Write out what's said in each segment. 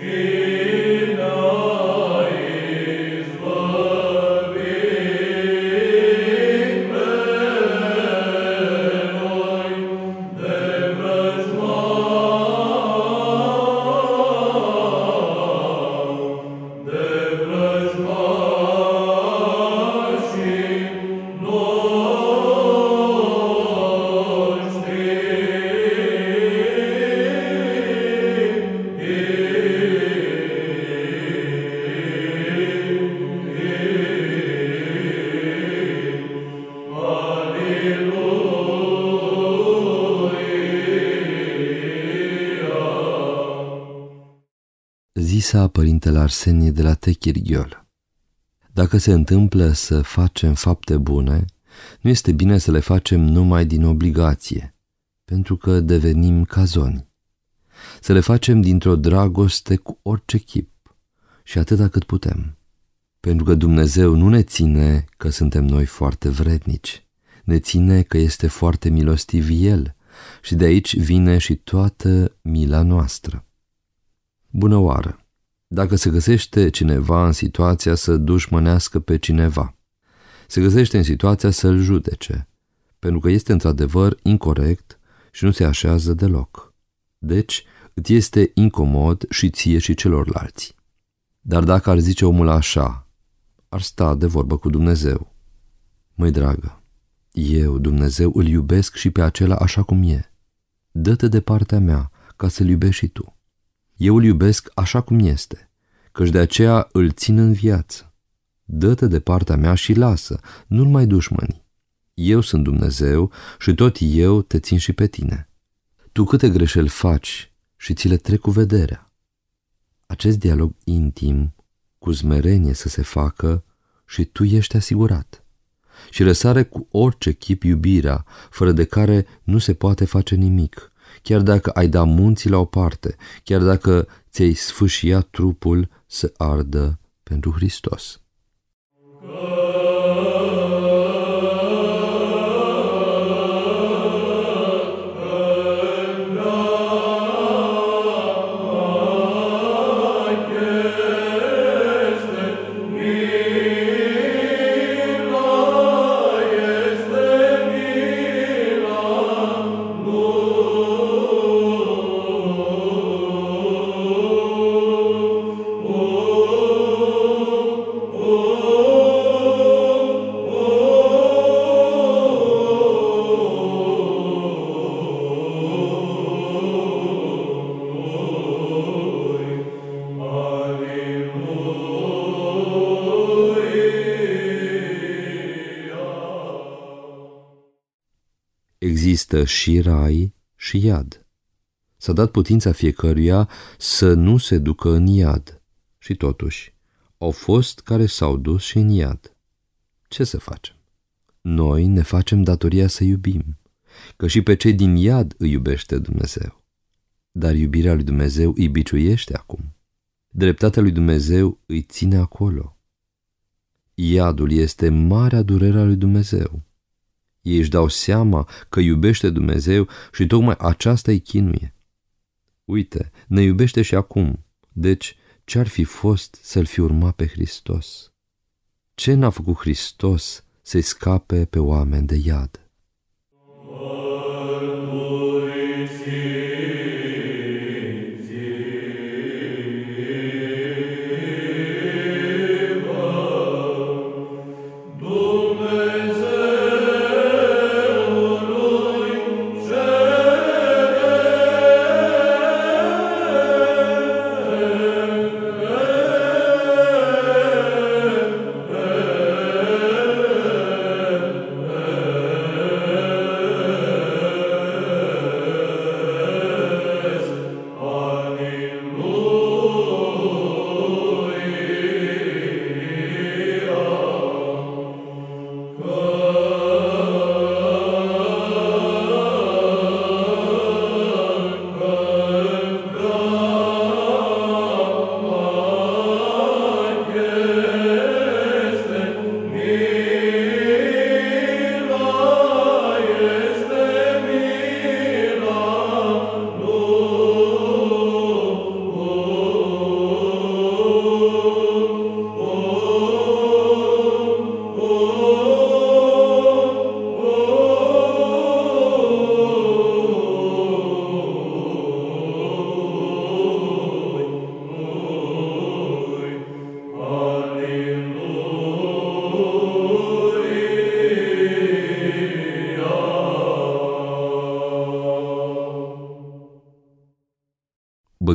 Jesus. Zisa părintele Arsenie de la Techirghiol. Dacă se întâmplă să facem fapte bune, nu este bine să le facem numai din obligație, pentru că devenim cazoni. Să le facem dintr-o dragoste cu orice chip și atâta cât putem. Pentru că Dumnezeu nu ne ține că suntem noi foarte vrednici, ne ține că este foarte milostiv El și de aici vine și toată mila noastră. Bună oară! Dacă se găsește cineva în situația să dușmănească pe cineva, se găsește în situația să-l judece, pentru că este într-adevăr incorrect și nu se așează deloc. Deci, îți este incomod și ție și celorlalți. Dar dacă ar zice omul așa, ar sta de vorbă cu Dumnezeu. Măi dragă, eu, Dumnezeu, îl iubesc și pe acela așa cum e. Dă-te de partea mea ca să-l iubești și tu. Eu îl iubesc așa cum este, căci de aceea îl țin în viață. Dă-te de partea mea și lasă, nu-l mai dușmăni. Eu sunt Dumnezeu și tot eu te țin și pe tine. Tu câte greșeli faci și ți le trec cu vederea. Acest dialog intim, cu zmerenie să se facă și tu ești asigurat. Și răsare cu orice chip iubirea, fără de care nu se poate face nimic, chiar dacă ai da munții la o parte, chiar dacă ți-ai sfâșia trupul să ardă pentru Hristos. Există și rai și iad. S-a dat putința fiecăruia să nu se ducă în iad. Și totuși, au fost care s-au dus și în iad. Ce să facem? Noi ne facem datoria să iubim, că și pe cei din iad îi iubește Dumnezeu. Dar iubirea lui Dumnezeu îi biciuiește acum. Dreptatea lui Dumnezeu îi ține acolo. Iadul este marea durere a lui Dumnezeu. Ei își dau seama că iubește Dumnezeu și tocmai aceasta îi chinuie. Uite, ne iubește și acum, deci ce-ar fi fost să-L fi urmat pe Hristos? Ce n-a făcut Hristos să-i scape pe oameni de iad?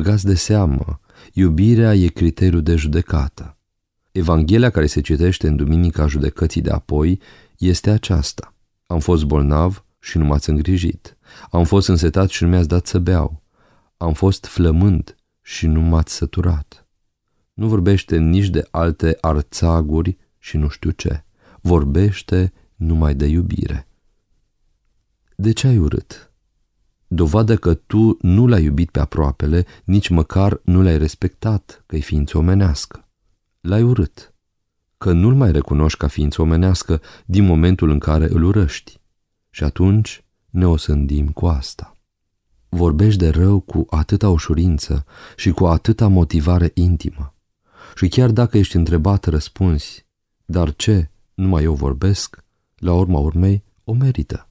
Băgați de seamă, iubirea e criteriul de judecată. Evanghelia care se citește în Duminica Judecății de apoi este aceasta. Am fost bolnav și nu m-ați îngrijit. Am fost însetat și nu mi-ați dat să beau. Am fost flămând și nu m-ați săturat. Nu vorbește nici de alte arțaguri și nu știu ce. Vorbește numai de iubire. De ce ai urât? Dovadă că tu nu l-ai iubit pe aproapele, nici măcar nu l-ai respectat, că-i ființă omenească. L-ai urât, că nu-l mai recunoști ca ființă omenească din momentul în care îl urăști. Și atunci ne osândim cu asta. Vorbești de rău cu atâta ușurință și cu atâta motivare intimă. Și chiar dacă ești întrebat, răspunzi, dar ce, numai eu vorbesc, la urma urmei o merită.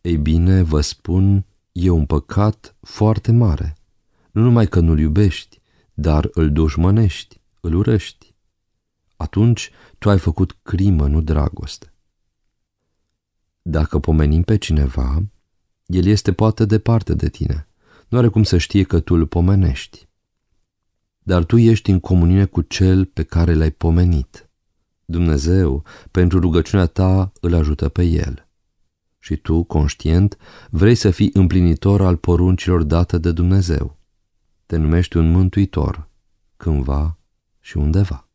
Ei bine, vă spun, e un păcat foarte mare. Nu numai că nu-l iubești, dar îl dușmănești, îl urăști. Atunci tu ai făcut crimă, nu dragoste. Dacă pomenim pe cineva, el este poate departe de tine. Nu are cum să știe că tu îl pomenești. Dar tu ești în comuniune cu cel pe care l-ai pomenit. Dumnezeu, pentru rugăciunea ta, îl ajută pe el. Și tu, conștient, vrei să fii împlinitor al poruncilor date de Dumnezeu. Te numești un mântuitor, cândva și undeva.